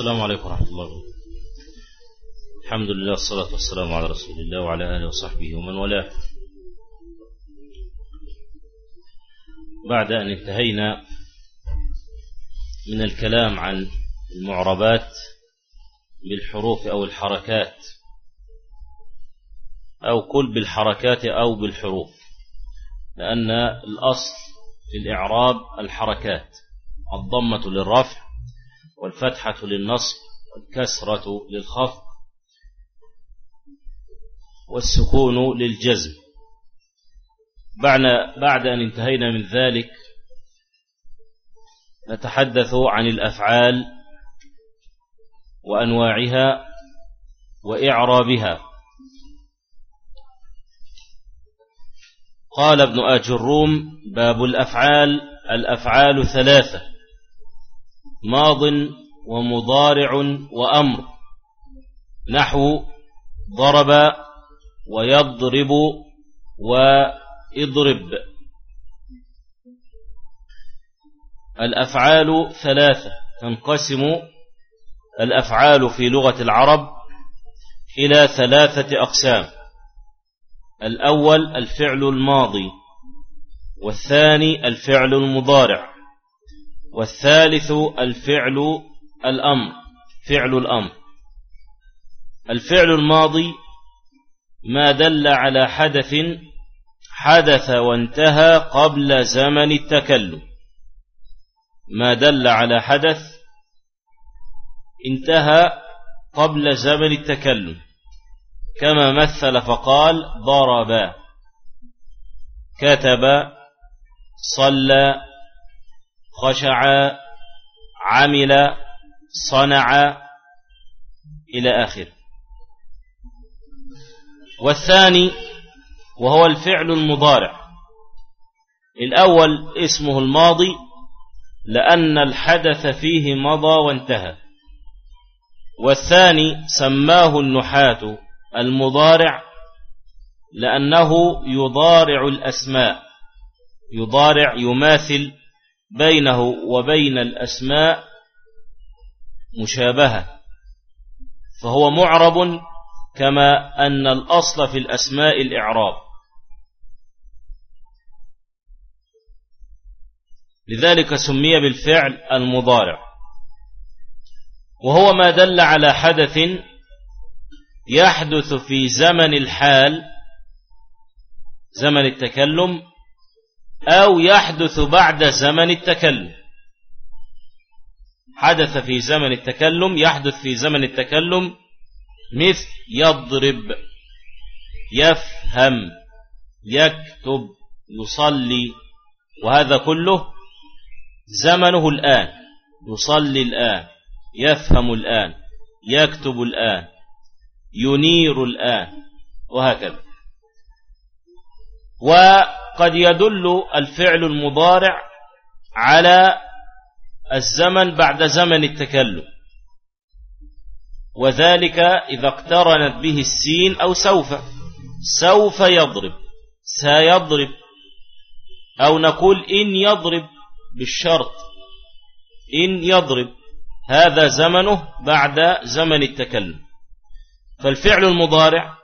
السلام عليكم ورحمة الله وبركاته. الحمد لله والصلاة والسلام على رسول الله وعلى آله وصحبه ومن والاه. بعد أن انتهينا من الكلام عن المعربات بالحروف أو الحركات أو كل بالحركات أو بالحروف لأن الأصل في الإعراب الحركات الضمة للرفع والفتحة للنصب والكسرة للخفض والسكون للجزم. بعد أن انتهينا من ذلك نتحدث عن الأفعال وأنواعها وإعرابها. قال ابن آج الروم باب الأفعال الأفعال ثلاثة. ماض ومضارع وأمر. نحو ضرب ويضرب وإضرب. الأفعال ثلاثة تنقسم. الأفعال في لغة العرب إلى ثلاثة أقسام. الأول الفعل الماضي والثاني الفعل المضارع. والثالث الفعل الأمر فعل الأمر. الفعل الماضي ما دل على حدث حدث وانتهى قبل زمن التكلم. ما دل على حدث انتهى قبل زمن التكلم. كما مثل فقال ضرب كتب صلى خشع عمل صنع إلى آخر. والثاني وهو الفعل المضارع. الأول اسمه الماضي لأن الحدث فيه مضى وانتهى. والثاني سماه النحاة المضارع لأنه يضارع الأسماء يضارع يماثل بينه وبين الأسماء مشابهة فهو معرب كما أن الأصل في الأسماء الإعراب. لذلك سمي بالفعل المضارع. وهو ما دل على حدث يحدث في زمن الحال زمن التكلم أو يحدث بعد زمن التكلم. حدث في زمن التكلم يحدث في زمن التكلم مثل يضرب يفهم يكتب يصلي وهذا كله زمنه الآن يصلي الآن يفهم الآن يكتب الآن ينير الآن وهكذا. وقد يدل الفعل المضارع على الزمن بعد زمن التكلم. وذلك إذا اقترنت به السين أو سوف. سوف يضرب. سيضرب. أو نقول إن يضرب بالشرط. إن يضرب. هذا زمنه بعد زمن التكلم. فالفعل المضارع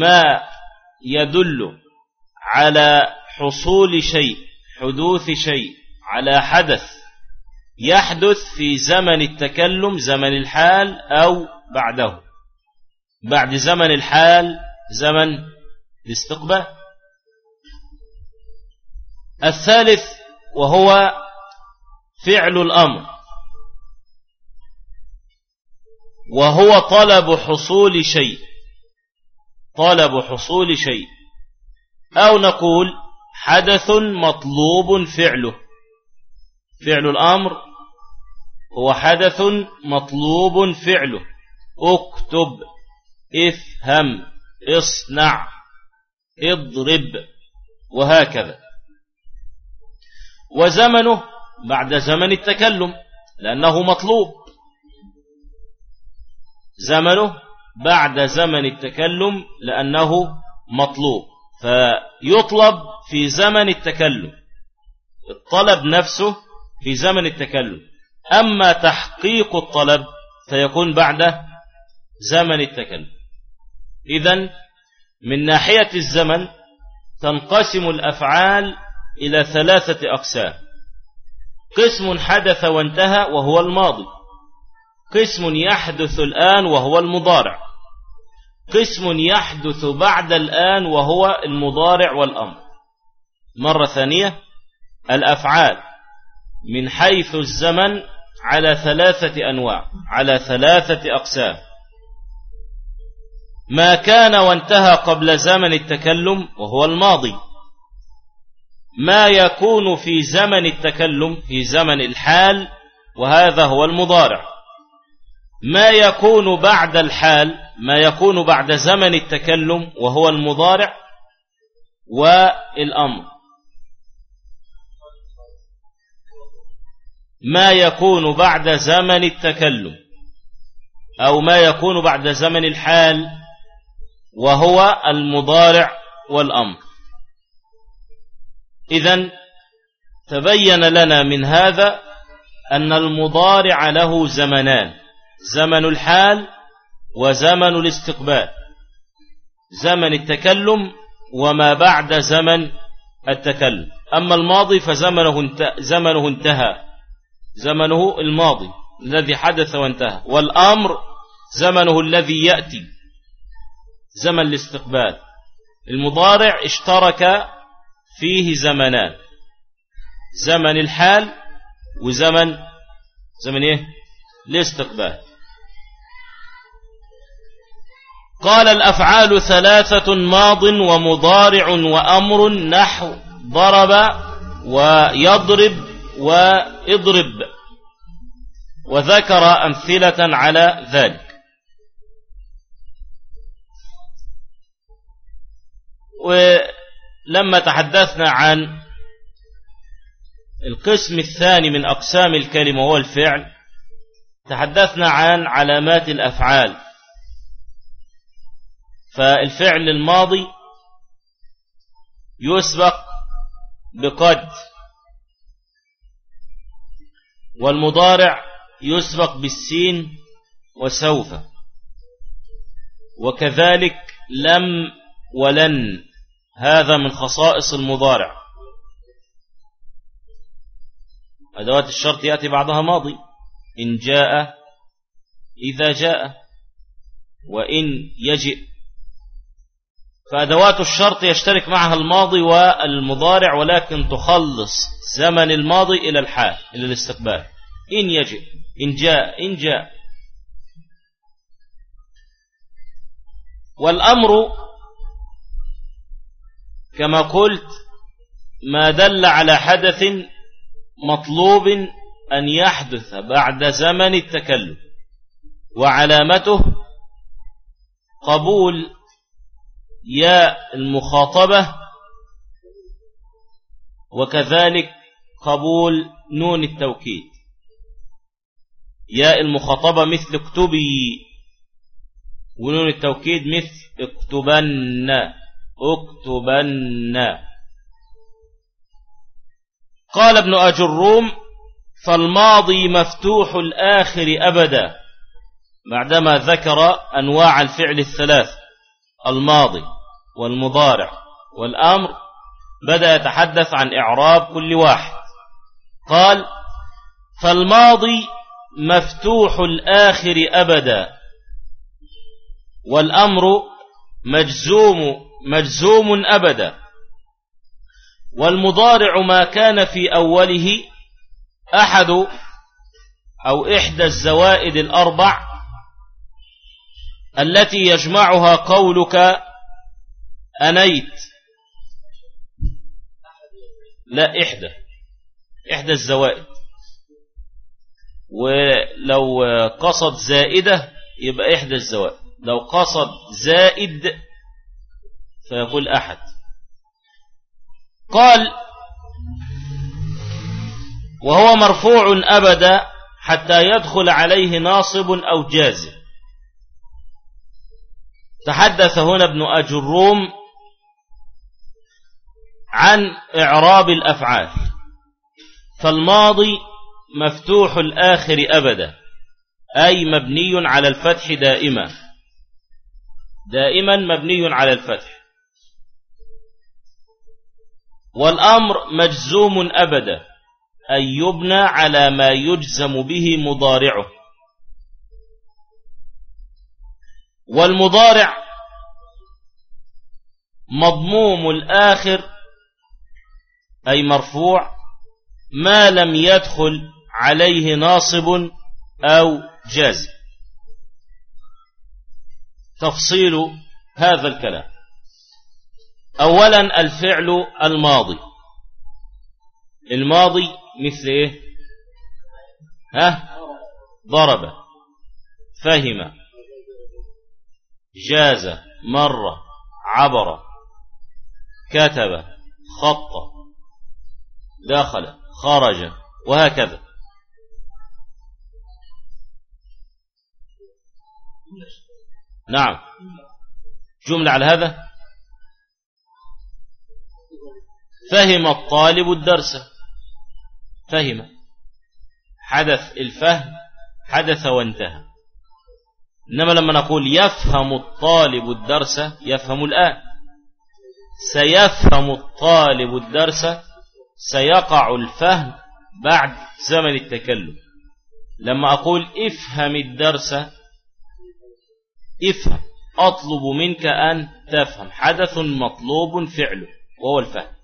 ما يدل على حصول شيء حدوث شيء على حدث يحدث في زمن التكلم زمن الحال أو بعده. بعد زمن الحال زمن الاستقبال. الثالث وهو فعل الأمر. وهو طلب حصول شيء. طلب حصول شيء. أو نقول حدث مطلوب فعله. فعل الأمر هو حدث مطلوب فعله. اكتب افهم اصنع اضرب وهكذا. وزمنه بعد زمن التكلم لأنه مطلوب. زمنه بعد زمن التكلم لأنه مطلوب. فيطلب في زمن التكلم. الطلب نفسه في زمن التكلم. أما تحقيق الطلب فيكون بعد زمن التكلم. إذا من ناحية الزمن تنقسم الأفعال إلى ثلاثة أقسام. قسم حدث وانتهى وهو الماضي. قسم يحدث الآن وهو المضارع. قسم يحدث بعد الآن وهو المضارع والأمر. مرة ثانية الأفعال. من حيث الزمن على ثلاثة أنواع على ثلاثة أقسام. ما كان وانتهى قبل زمن التكلم وهو الماضي. ما يكون في زمن التكلم في زمن الحال وهذا هو المضارع. ما يكون بعد الحال ما يكون بعد زمن التكلم وهو المضارع والأمر. ما يكون بعد زمن التكلم أو ما يكون بعد زمن الحال وهو المضارع والأمر. إذا تبين لنا من هذا أن المضارع له زمنان. زمن الحال وزمن الاستقبال. زمن التكلم وما بعد زمن التكلم. أما الماضي فزمنه زمنه انتهى. زمنه الماضي الذي حدث وانتهى. والأمر زمنه الذي يأتي. زمن الاستقبال. المضارع اشترك فيه زمنان. زمن الحال وزمن زمن إيه؟ الاستقبال. قال الأفعال ثلاثة ماض ومضارع وأمر نحو ضرب ويضرب وإضرب وذكر أمثلة على ذلك. ولما تحدثنا عن القسم الثاني من أقسام الكلمة وهو الفعل تحدثنا عن علامات الأفعال. فالفعل الماضي يسبق بقد والمضارع يسبق بالسين وسوف وكذلك لم ولن هذا من خصائص المضارع. أدوات الشرط يأتي بعضها ماضي. إن جاء إذا جاء وإن يجئ. فأدوات الشرط يشترك معها الماضي والمضارع ولكن تخلص زمن الماضي إلى الحال إلى الاستقبال. إن يجئ إن جاء إن جاء. والأمر كما قلت ما دل على حدث مطلوب أن يحدث بعد زمن التكلم وعلامته قبول ياء المخاطبة وكذلك قبول نون التوكيد. ياء المخاطبة مثل اكتبي ونون التوكيد مثل اكتبن اكتبن. قال ابن أجروم فالماضي مفتوح الآخر أبدا بعدما ذكر أنواع الفعل الثلاث. الماضي والمضارع والأمر بدأ يتحدث عن إعراب كل واحد. قال فالماضي مفتوح الآخر أبدا والأمر مجزوم مجزوم أبدا والمضارع ما كان في أوله أحد أو إحدى الزوائد الأربع التي يجمعها قولك أنيت. لا إحدى. إحدى الزوائد. ولو قصد زائدة يبقى إحدى الزوائد. لو قصد زائد فيقول أحد. قال وهو مرفوع أبدا حتى يدخل عليه ناصب أو جازم. تحدث هنا ابن أجروم عن إعراب الأفعال. فالماضي مفتوح الآخر أبدا أي مبني على الفتح دائما. دائما مبني على الفتح. والأمر مجزوم أبدا أن يبنى على ما يجزم به مضارعه. والمضارع مضموم الآخر أي مرفوع ما لم يدخل عليه ناصب أو جازم. تفصيل هذا الكلام. أولا الفعل الماضي. الماضي مثل إيه؟ ها؟ ضرب. فهم. جاز مر عبر كتب خط دخل خرج وهكذا. نعم. جملة على هذا. فهم الطالب الدرس. فهم. حدث الفهم حدث وانتهى. إنما لما نقول يفهم الطالب الدرس يفهم الآن. سيفهم الطالب الدرس سيقع الفهم بعد زمن التكلم. لما أقول افهم الدرس افهم أطلب منك أن تفهم. حدث مطلوب فعله وهو الفهم.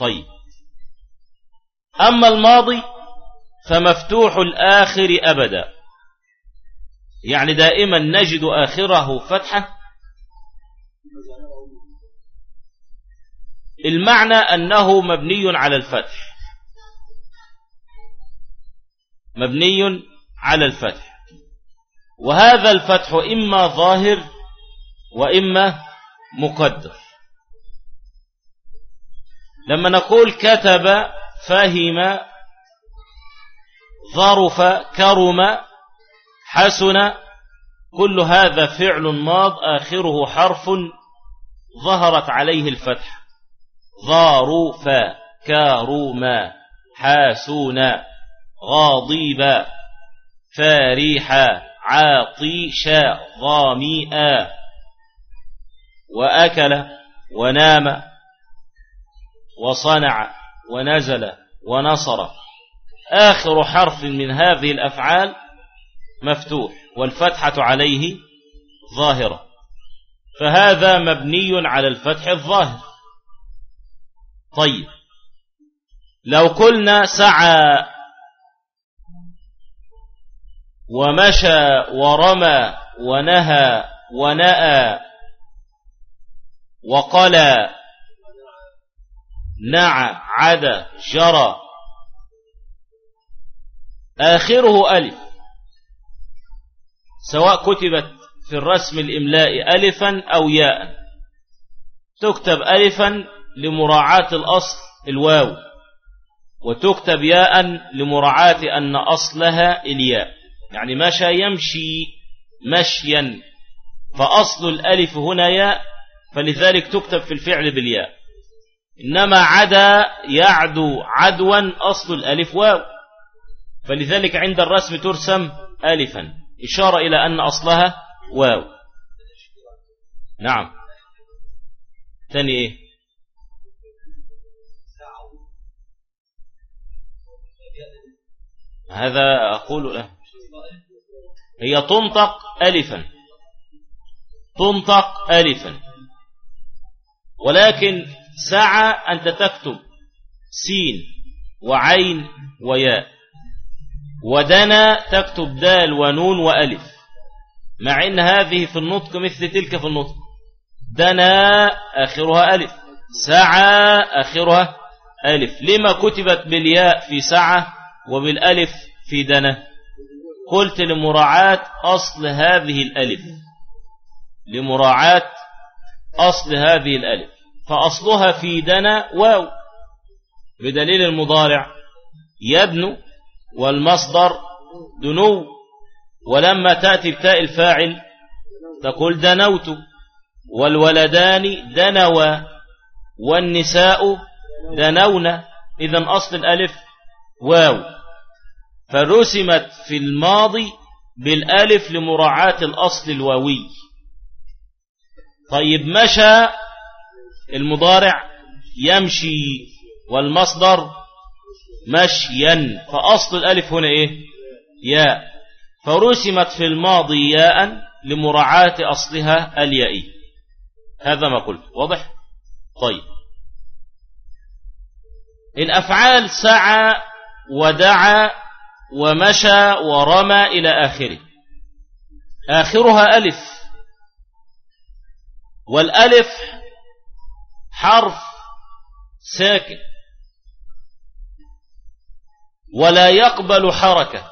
طيب. أما الماضي فمفتوح الآخر أبدا. يعني دائما نجد آخره فتحة. المعنى أنه مبني على الفتح. مبني على الفتح. وهذا الفتح إما ظاهر وإما مقدر. لما نقول كتب فهم ظرف كرم حسن كل هذا فعل ماض آخره حرف ظهرت عليه الفتح. ظارف كرم حاسون غاضيب فريح عاطشا غامئا وأكل ونام وصنع ونزل ونصر. آخر حرف من هذه الأفعال مفتوح والفتحة عليه ظاهرة. فهذا مبني على الفتح الظاهر. طيب. لو قلنا سعى ومشى ورمى ونهى ونأى وقلى نع عدا جرى. آخره ألف. سواء كتبت في الرسم الإملاء ألفا أو ياء. تكتب ألفا لمراعاة الأصل الواو وتكتب ياء لمراعاة أن أصلها الياء. يعني مشى يمشي مشيا فأصل الألف هنا ياء فلذلك تكتب في الفعل بالياء. إنما عدا يعدو عدوا أصل الألف واو فلذلك عند الرسم ترسم ألفا. إشارة إلى أن أصلها واو. نعم. ثاني إيه؟ هذا أقول له. هي تنطق ألفا. تنطق ألفا. ولكن سعى أنت تكتب سين وعين وياء. ودنا تكتب دال ونون وألف. مع أن هذه في النطق مثل تلك في النطق. دنا آخرها ألف. سعى آخرها ألف. لما كتبت بالياء في سعى وبالألف في دنا؟ قلت لمراعاة أصل هذه الألف. لمراعاة أصل هذه الألف. فأصلها في دنا واو. بدليل المضارع. يبنو والمصدر دنو ولما تأتي بتاء الفاعل تقول دنوت والولدان دنوا والنساء دنون. إذا أصل الألف واو. فرسمت في الماضي بالألف لمراعاة الأصل الواوي. طيب مشى المضارع يمشي والمصدر مشيا. فأصل الألف هنا إيه؟ ياء. فرسمت في الماضي ياء لمراعاة أصلها اليائي هذا ما قلت. واضح؟ طيب. الأفعال سعى ودعا ومشى ورمى إلى آخره. آخرها ألف. والألف حرف ساكن. ولا يقبل حركة.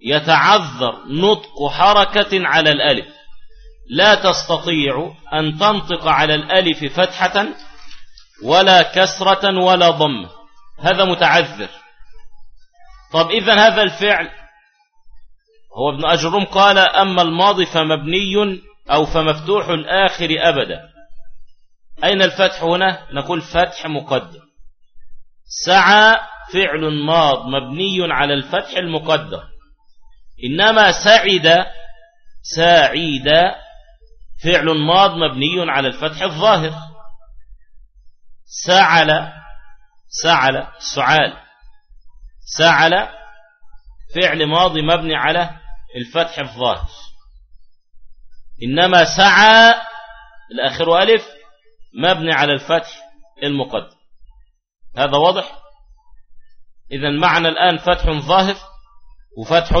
يتعذر نطق حركة على الألف. لا تستطيع أن تنطق على الألف فتحة ولا كسرة ولا ضمة هذا متعذر. طب إذا هذا الفعل هو ابن أجرم قال أما الماضي فمبني أو فمفتوح الآخر أبدا. أين الفتح هنا؟ نقول فتح مقدم. سعى فعل ماض مبني على الفتح المقدر. إنما سعد ساعد فعل ماض مبني على الفتح الظاهر. سعل سعل سعال. سعل فعل ماضي مبني على الفتح الظاهر. إنما سعى الآخر ألف مبني على الفتح المقدر. هذا واضح؟ إذا معنى الآن فتح ظاهر وفتح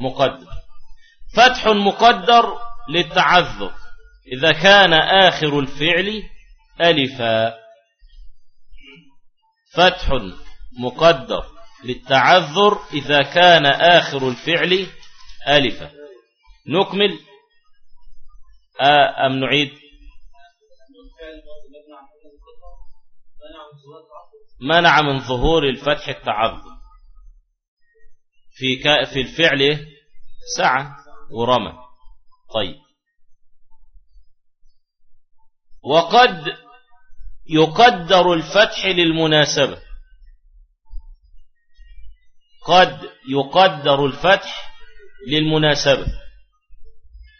مقدر. فتح مقدر للتعذر. إذا كان آخر الفعل ألفا فتح مقدر للتعذر. إذا كان آخر الفعل ألفا نكمل. آه، أم نعيد؟ منع من ظهور الفتح التعذر في في الفعل سعى ورمى. طيب. وقد يقدر الفتح للمناسبة. قد يقدر الفتح للمناسبة.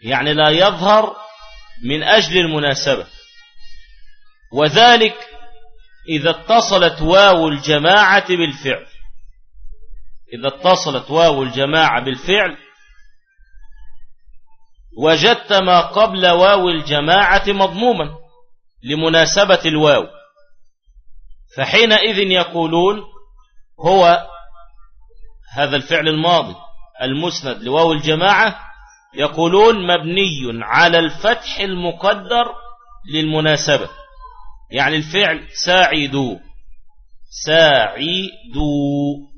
يعني لا يظهر من أجل المناسبة. وذلك إذا اتصلت واو الجماعة بالفعل. إذا اتصلت واو الجماعة بالفعل وجدت ما قبل واو الجماعة مضموما لمناسبة الواو. فحينئذ يقولون هو هذا الفعل الماضي المسند لواو الجماعة يقولون مبني على الفتح المقدر للمناسبة. يعني الفعل ساعدوا. ساعدوا.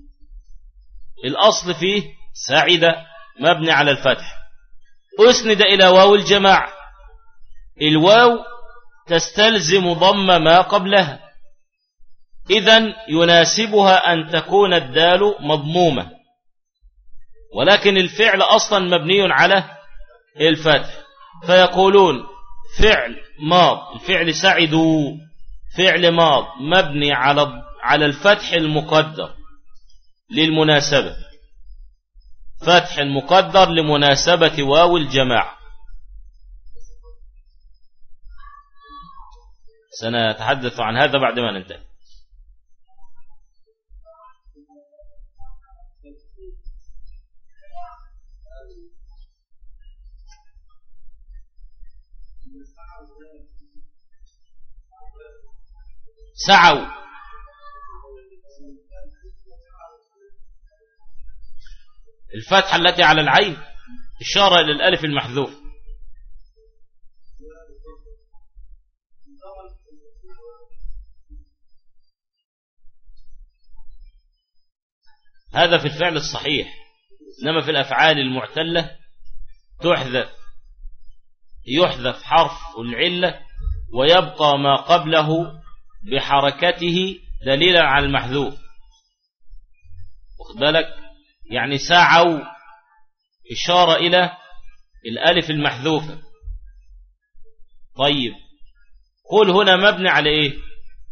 الأصل فيه ساعد مبني على الفتح. أسند إلى واو الجماعة الواو تستلزم ضم ما قبلها. إذا يناسبها أن تكون الدال مضمومة. ولكن الفعل أصلا مبني على الفتح. فيقولون فعل ماض الفعل سعدوا فعل ماض مبني على على الفتح المقدر للمناسبة. فتح المقدر لمناسبة واو الجماعة. سنتحدث عن هذا بعد ما ننتهي. سعوا. الفتحة التي على العين إشارة إلى الألف المحذوف. هذا في الفعل الصحيح إنما في الأفعال المعتلة تحذف يحذف حرف العلة ويبقى ما قبله بحركته دليلا على المحذوف. واخد بالك؟ يعني سعوا إشارة إلى الألف المحذوفة. طيب قول هنا مبني على إيه؟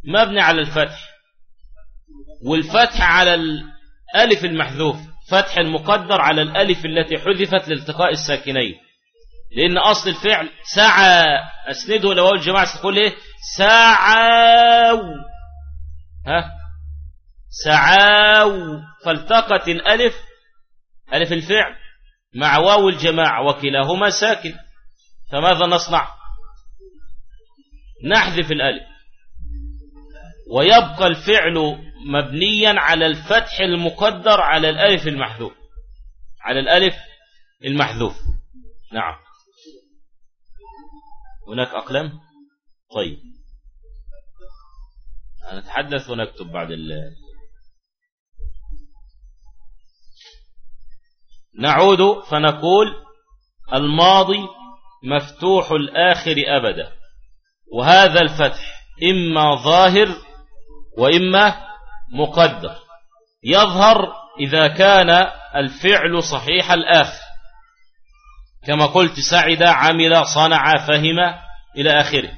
مبني على الفتح. والفتح على ألف المحذوف فتح المقدر على الألف التي حذفت لالتقاء الساكنين. لأن أصل الفعل سعى. أسنده لو الجماعة تقول إيه؟ سعوا ها؟ سعاو. فالتقت الألف ألف الفعل مع واو الجماعة وكلاهما ساكن. فماذا نصنع؟ نحذف الألف. ويبقى الفعل مبنيا على الفتح المقدر على الألف المحذوف. على الألف المحذوف. نعم. هناك أقلام؟ طيب. نتحدث ونكتب بعد ال نعود فنقول الماضي مفتوح الآخر أبدا وهذا الفتح إما ظاهر وإما مقدر يظهر إذا كان الفعل صحيح الآخر. كما قلت سعد عمل صنع فهم إلى آخره.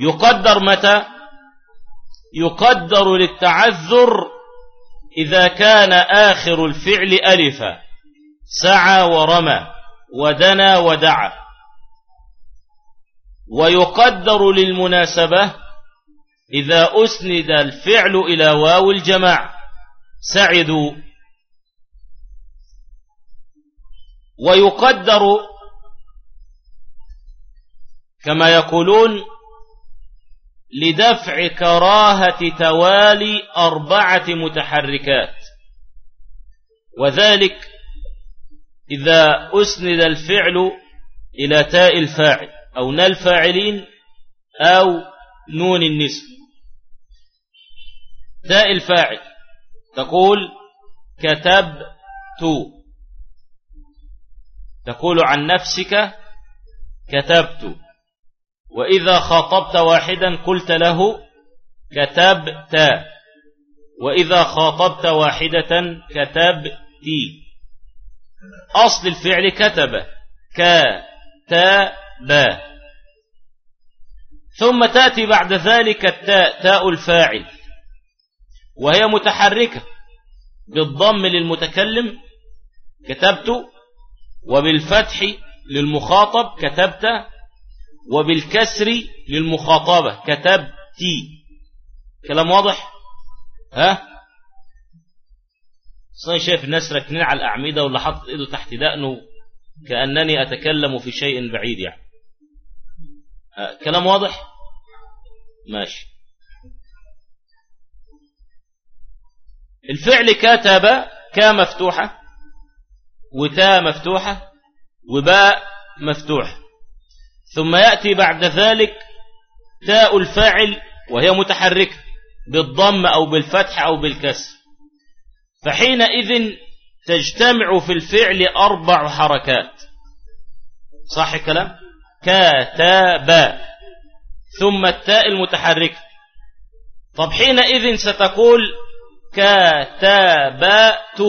يقدر متى؟ يقدر للتعذر إذا كان آخر الفعل ألفا سعى ورمى ودنا ودعا. ويقدر للمناسبة إذا أسند الفعل إلى واو الجماع. سعدوا ويقدر كما يقولون لدفع كراهة توالي أربعة متحركات. وذلك إذا أسند الفعل إلى تاء الفاعل أو نال الفاعلين أو نون النسب تاء الفاعل تقول كتبت تقول عن نفسك كتبت. وإذا خاطبت واحدا قلت له كتبت. وإذا خاطبت واحدة كتبتي أصل الفعل كتب كتب. ثم تأتي بعد ذلك التاء تاء الفاعل. وهي متحركة بالضم للمتكلم كتبت. وبالفتح للمخاطب كتبت وبالكسر للمخاطبة كتبتي كلام واضح؟ ها؟ صحيح شايف الناس راكنين على الأعمدة واللي حط إيده تحت دقنه كأنني أتكلم في شيء بعيد يعني. كلام واضح؟ ماشي. الفعل كتب كا مفتوحة وتا مفتوحة وباء مفتوحة. ثم يأتي بعد ذلك تاء الفاعل وهي متحركة بالضم أو بالفتح أو بالكسر. فحينئذ تجتمع في الفعل أربع حركات. صح الكلام؟ كاتب ثم التاء المتحركة. طب حينئذ ستقول كاتبت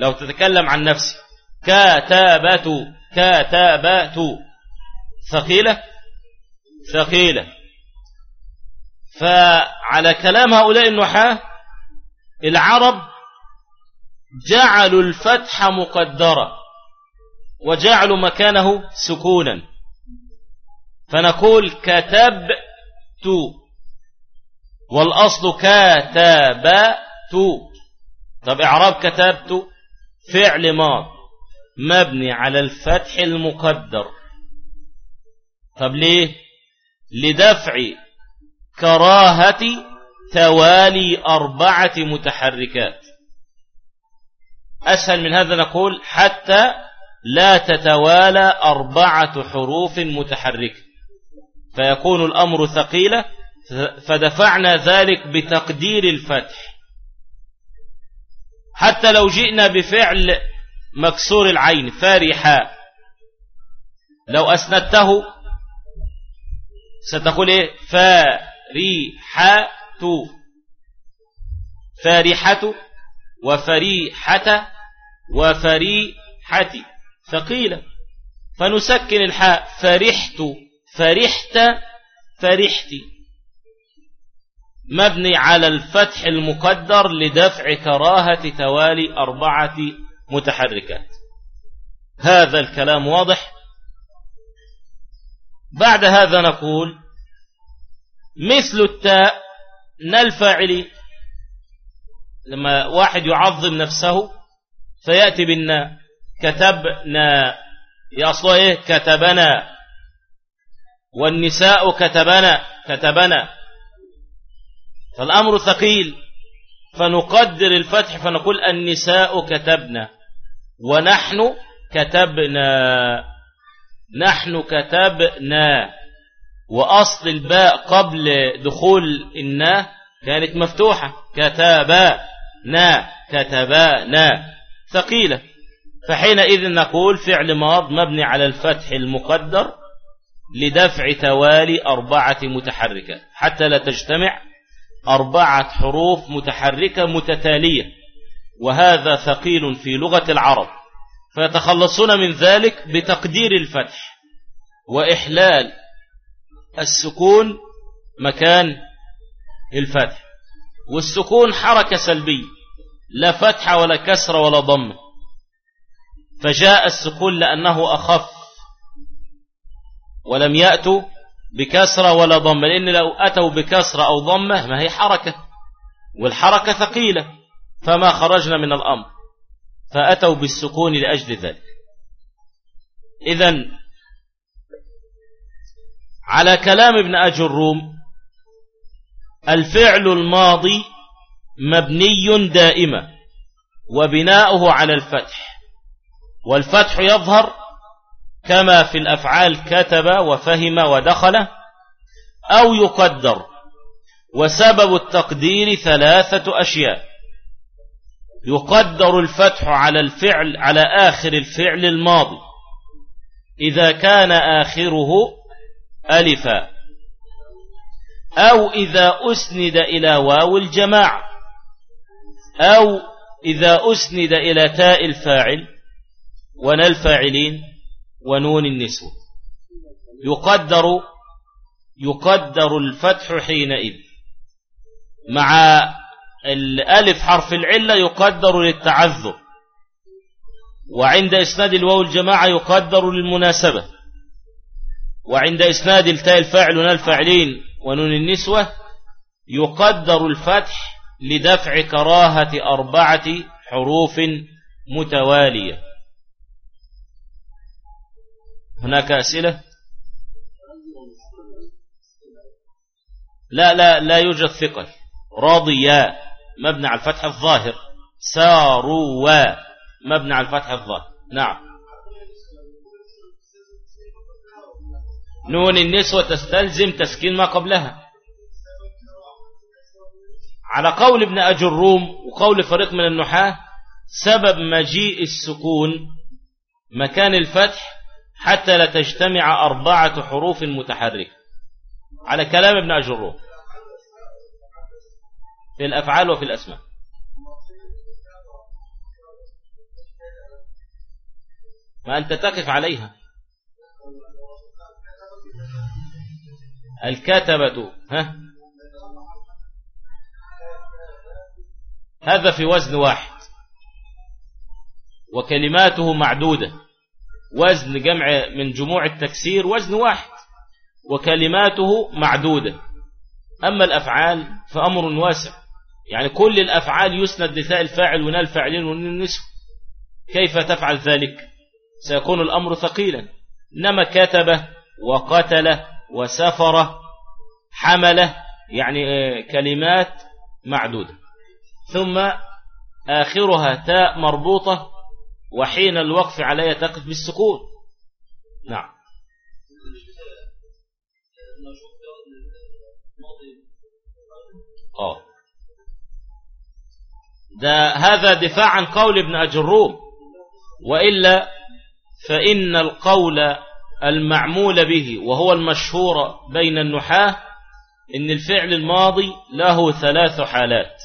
لو تتكلم عن نفسي. كاتبت كاتبت ثقيلة؟ ثقيلة. فعلى كلام هؤلاء النحاة العرب جعلوا الفتح مقدرة وجعلوا مكانه سكونا. فنقول كتبت والأصل كتبت طب إعراب كتبت؟ فعل ماض مبني على الفتح المقدر. طب ليه؟ لدفع كراهة توالي أربعة متحركات. أسهل من هذا نقول حتى لا تتوالى أربعة حروف متحركة. فيكون الأمر ثقيلة فدفعنا ذلك بتقدير الفتح. حتى لو جئنا بفعل مكسور العين فرحا لو أسندته ستقول إيه؟ فريحة فارحة وفريحة وفريحة. ثقيلة فنسكن الحاء فرحت فرحت فرحت مبني على الفتح المقدر لدفع كراهة توالي أربعة متحركات. هذا الكلام واضح؟ بعد هذا نقول مثل التاء نلفاعلي لما واحد يعظم نفسه فيأتي بالناء كتبنا يا أصله إيه؟ كتبنا. والنساء كتبنا كتبنا. فالأمر ثقيل. فنقدر الفتح فنقول النساء كتبنا ونحن كتبنا نحن كتبنا وأصل الباء قبل دخول النا كانت مفتوحة. كتبنا كتبنا ثقيلة. فحينئذ نقول فعل ماض مبني على الفتح المقدر لدفع توالي أربعة متحركة حتى لا تجتمع أربعة حروف متحركة متتالية وهذا ثقيل في لغة العرب فيتخلصون من ذلك بتقدير الفتح وإحلال السكون مكان الفتح. والسكون حركة سلبية لا فتح ولا كسر ولا ضم. فجاء السكون لأنه أخف ولم يأتوا بكسرة ولا ضمة لأن لو أتوا بكسرة أو ضمة ما هي حركة والحركة ثقيلة فما خرجنا من الأمر. فأتوا بالسكون لأجل ذلك. إذن على كلام ابن أجروم الفعل الماضي مبني دائما وبناؤه على الفتح والفتح يظهر كما في الأفعال كتب وفهم ودخل أو يقدر. وسبب التقدير ثلاثة أشياء. يقدر الفتح على الفعل على آخر الفعل الماضي. إذا كان آخره ألفا. أو إذا أسند إلى واو الجماعة. أو إذا أسند إلى تاء الفاعل ونى الفاعلين. ونون النسوة. يقدر يقدر الفتح حينئذ. مع الألف حرف العلة يقدر للتعذر. وعند إسناد الواو الجماعة يقدر للمناسبة. وعند إسناد التاء الفاعل الفاعلين ونون النسوة يقدر الفتح لدفع كراهة أربعة حروف متوالية. هناك أسئلة؟ لا لا لا يوجد ثقل راضيا مبنى على الفتح الظاهر. ساروا مبنى على الفتح الظاهر. نعم. نون النسوة تستلزم تسكين ما قبلها. على قول ابن أجروم وقول فريق من النحاة سبب مجيء السكون مكان الفتح حتى لا تجتمع أربعة حروف متحركة. على كلام ابن أجروم في الأفعال وفي الأسماء. ما أنت تقف عليها. الكتبة ها؟ هذا في وزن واحد. وكلماته معدودة. وزن جمع من جموع التكسير وزن واحد وكلماته معدودة. أما الأفعال فأمر واسع. يعني كل الأفعال يسند لثاء الفاعل ونال الفاعلين والنسو كيف تفعل ذلك؟ سيكون الأمر ثقيلا. إنما كتب وقتل وسفر حمله يعني آه، كلمات معدودة. ثم آخرها تاء مربوطة وحين الوقف عليها تقف بالسكون. نعم. آه. ده هذا دفاع عن قول ابن أجروم وإلا فإن القول المعمول به وهو المشهور بين النحاة إن الفعل الماضي له ثلاث حالات.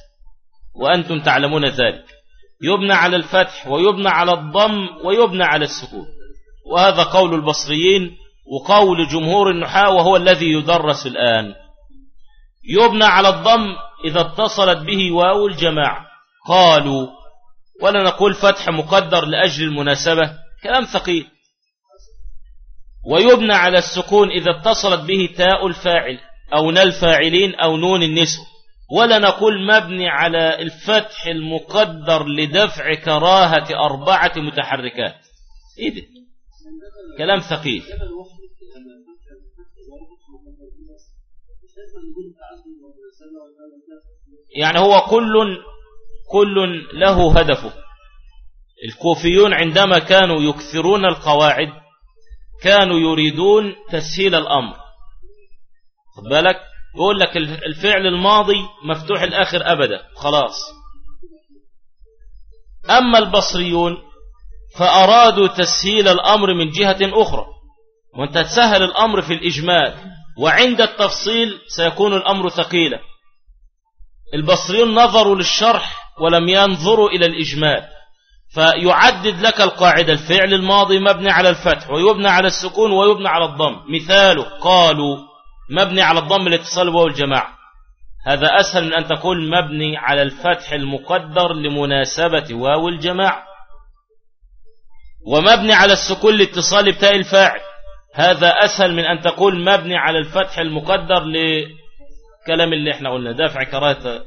وأنتم تعلمون ذلك. يبنى على الفتح ويبنى على الضم ويبنى على السكون. وهذا قول البصريين وقول جمهور النحاة وهو الذي يدرس الآن. يبنى على الضم إذا اتصلت به واو الجماعة. قالوا ولا نقول فتح مقدر لأجل المناسبة كلام ثقيل. ويبنى على السكون إذا اتصلت به تاء الفاعل أو نال الفاعلين أو نون النسوة ولا نقول مبني على الفتح المقدر لدفع كراهة أربعة متحركات. إيه ده؟ كلام ثقيل. يعني هو كل كل له هدفه. الكوفيون عندما كانوا يكثرون القواعد كانوا يريدون تسهيل الأمر. خد بالك؟ يقول لك الفعل الماضي مفتوح الآخر أبدا. خلاص. أما البصريون فأرادوا تسهيل الأمر من جهة أخرى. وأنت تسهل الأمر في الإجمال وعند التفصيل سيكون الأمر ثقيلا. البصريون نظروا للشرح ولم ينظروا إلى الإجمال. فيعدد لك القاعدة. الفعل الماضي مبني على الفتح ويبنى على السكون ويبنى على الضم. مثاله قالوا مبني على الضم الاتصال بواو الجماعة. هذا أسهل من أن تقول مبني على الفتح المقدر لمناسبة واو الجماعة. ومبني على السكون لاتصال بتاء الفاعل. هذا أسهل من أن تقول مبني على الفتح المقدر لكلام اللي إحنا قلنا. دافع كراهة.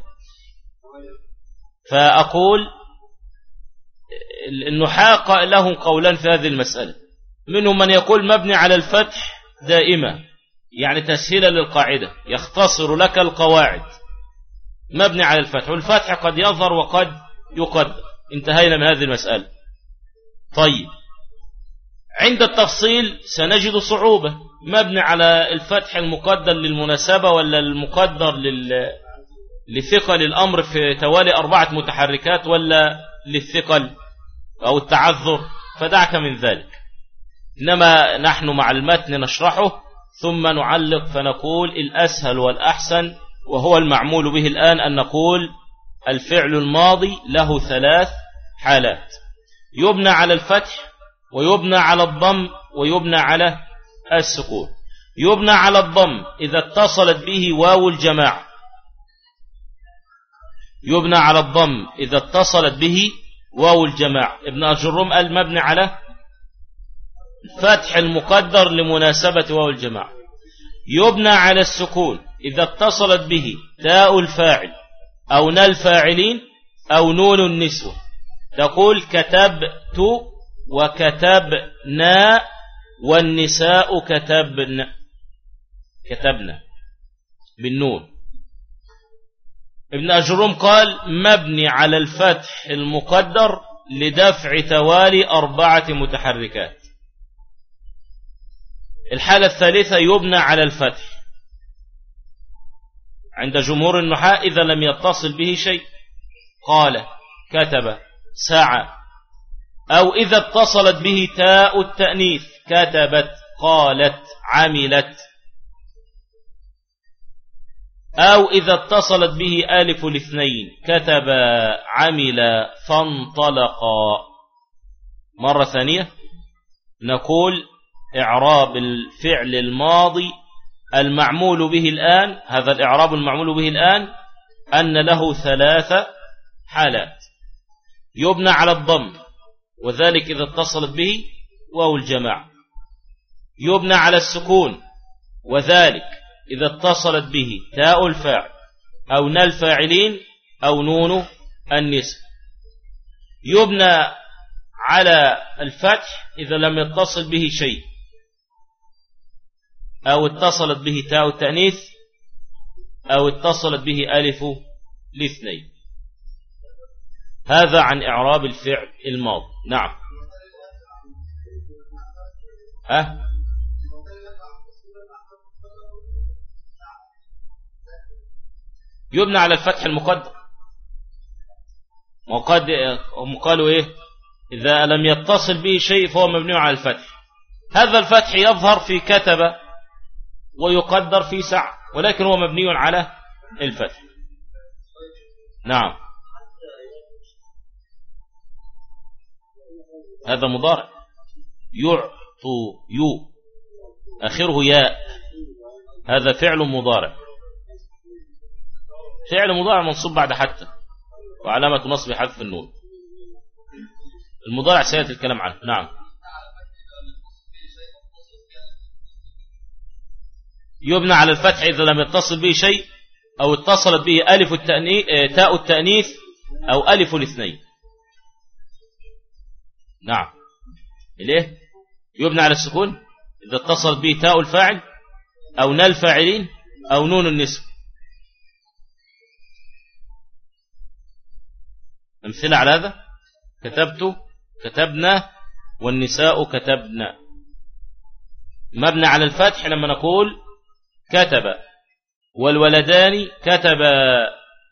فأقول النحاة لهم قولان في هذه المسألة. منهم من يقول مبني على الفتح دائما يعني تسهيلا للقاعدة. يختصر لك القواعد. مبني على الفتح. والفتح قد يظهر وقد يقدر. انتهينا من هذه المسألة. طيب. عند التفصيل سنجد صعوبة. مبني على الفتح المقدر للمناسبة ولا المقدر لل... لثقل الأمر في توالي أربعة متحركات ولا للثقل أو التعذر. فدعك من ذلك. إنما نحن مع المتن نشرحه. ثم نعلق فنقول الأسهل والأحسن وهو المعمول به الآن أن نقول الفعل الماضي له ثلاث حالات. يبنى على الفتح ويبنى على الضم ويبنى على السكون. يبنى على الضم إذا اتصلت به واو الجماعة. يبنى على الضم إذا اتصلت به واو الجماعة. ابن آجروم قال مبني على فتح المقدر لمناسبة واو الجماعة. يبنى على السكون إذا اتصلت به تاء الفاعل أو نا الفاعلين أو نون النسوة. تقول كتبت وكتبنا والنساء كتبن. كتبنا بالنون ابن أجروم قال مبني على الفتح المقدر لدفع توالي أربعة متحركات. الحالة الثالثة يبنى على الفتح. عند جمهور النحاء إذا لم يتصل به شيء. قال كتب سعى أو إذا اتصلت به تاء التأنيث كتبت قالت عملت. أو إذا اتصلت به آلف الاثنين كتب عمل فانطلقا مرة ثانية نقول إعراب الفعل الماضي المعمول به الآن هذا الإعراب المعمول به الآن أن له ثلاث حالات. يبنى على الضم وذلك إذا اتصلت به واو الجماعة يبنى على السكون وذلك إذا اتصلت به تاء الفاعل أو نال الفاعلين أو نون النسب. يبنى على الفتح إذا لم يتصل به شيء. أو اتصلت به تاء التأنيث أو اتصلت به ألف الاثنين هذا عن إعراب الفعل الماضي. نعم. ها؟ يبنى على الفتح المقدر. هم قالوا إيه؟ إذا لم يتصل به شيء فهو مبني على الفتح. هذا الفتح يظهر في كتب ويقدر في سع ولكن هو مبني على الفتح. نعم. هذا مضارع. يعطو يو آخره ياء. هذا فعل مضارع. فعل مضارع منصوب بعد حتى وعلامة نصب حذف النون. المضارع سيأتي الكلام عنه. نعم. يبنى على الفتح إذا لم يتصل به شيء أو اتصلت به ألف التأنيث تاء التأنيث أو ألف الاثنين. نعم. إليه؟ يبنى على السكون؟ إذا اتصل به تاء الفاعل أو نال الفاعلين أو نون النسب أمثلة على هذا؟ كتبت كتبنا والنساء كتبنا. مبنى على الفتح لما نقول كتب. والولدان كتب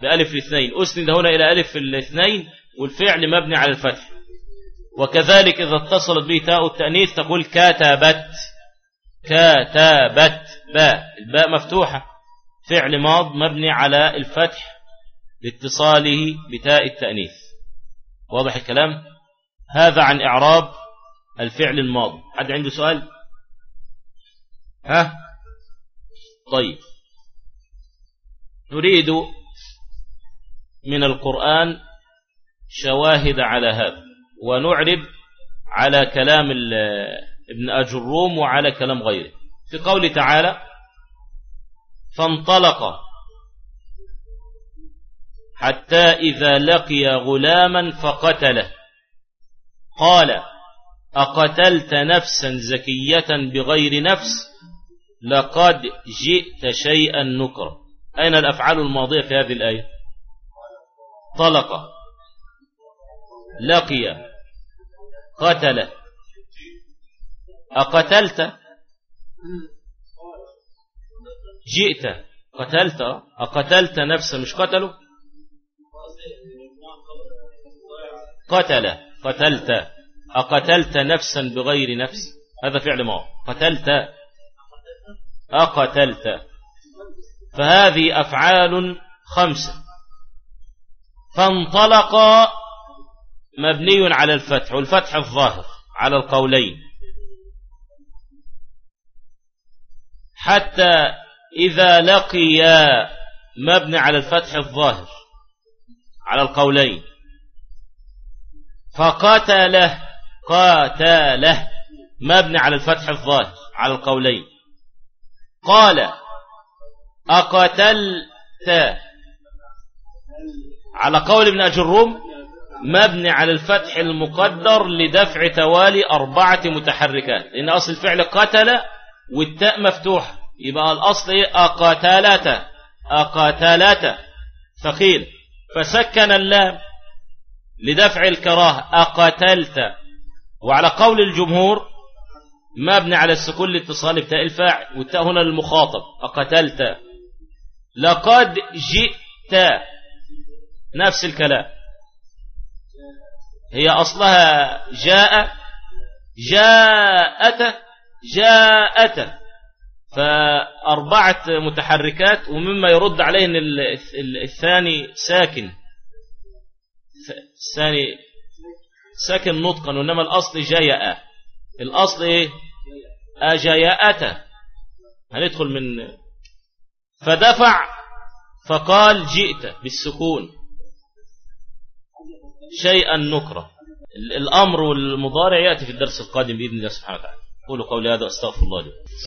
بألف الاثنين. أسند هنا إلى ألف الاثنين والفعل مبني على الفتح. وكذلك إذا اتصلت به تاء التأنيث تقول كتبت. كتبت. باء. الباء مفتوحة. فعل ماض مبني على الفتح لاتصاله بتاء التأنيث. واضح الكلام؟ هذا عن إعراب الفعل الماضي. حد عنده سؤال؟ ها؟ طيب. نريد من القرآن شواهد على هذا ونعرب على كلام ابن أجروم وعلى كلام غيره. في قول تعالى فانطلق حتى إذا لقي غلاما فقتله. قال أقتلت نفسا زكية بغير نفس؟ لقد جئت شيئا نكرا. أين الأفعال الماضية في هذه الآية؟ طلق لقي قتل. أقتلت؟ جئت. قتلت؟ أقتلت نفسا مش قتلوا؟ قتل. قتلت. أقتلت نفسا بغير نفس. هذا فعل ما قتلت. أقتلت. فهذه أفعال خمسة. فانطلق مبني على الفتح والفتح الظاهر على القولين. حتى إذا لقيا مبني على الفتح الظاهر على القولين. فقاتله قاتله مبني على الفتح الظاهر على القولين. قال أقتلت. على قول ابن أجروم مبني على الفتح المقدر لدفع توالي أربعة متحركات. لأن أصل الفعل قتل والتاء مفتوح. يبقى الأصل أقتلت. أقتلت. ثقيل فسكن اللام لدفع الكراهة. أقتلت. وعلى قول الجمهور مبني على السكون لاتصال بتاء الفاعل والتاء هنا للمخاطب. أقتلت. لقد جئت. نفس الكلام. هي أصلها جاء. جاءت. جاءت. فأربعة متحركات ومما يرد عليه أن الثاني ساكن. الثاني ساكن نطقا وإنما الأصل جاء. الأصل إيه؟ أجاءت هندخل من فدفع فقال جئت بالسكون. شيئا نكرة. الأمر والمضارع يأتي في الدرس القادم بإذن الله سبحانه وتعالى. قولوا قولي هذا أستغفر الله لي.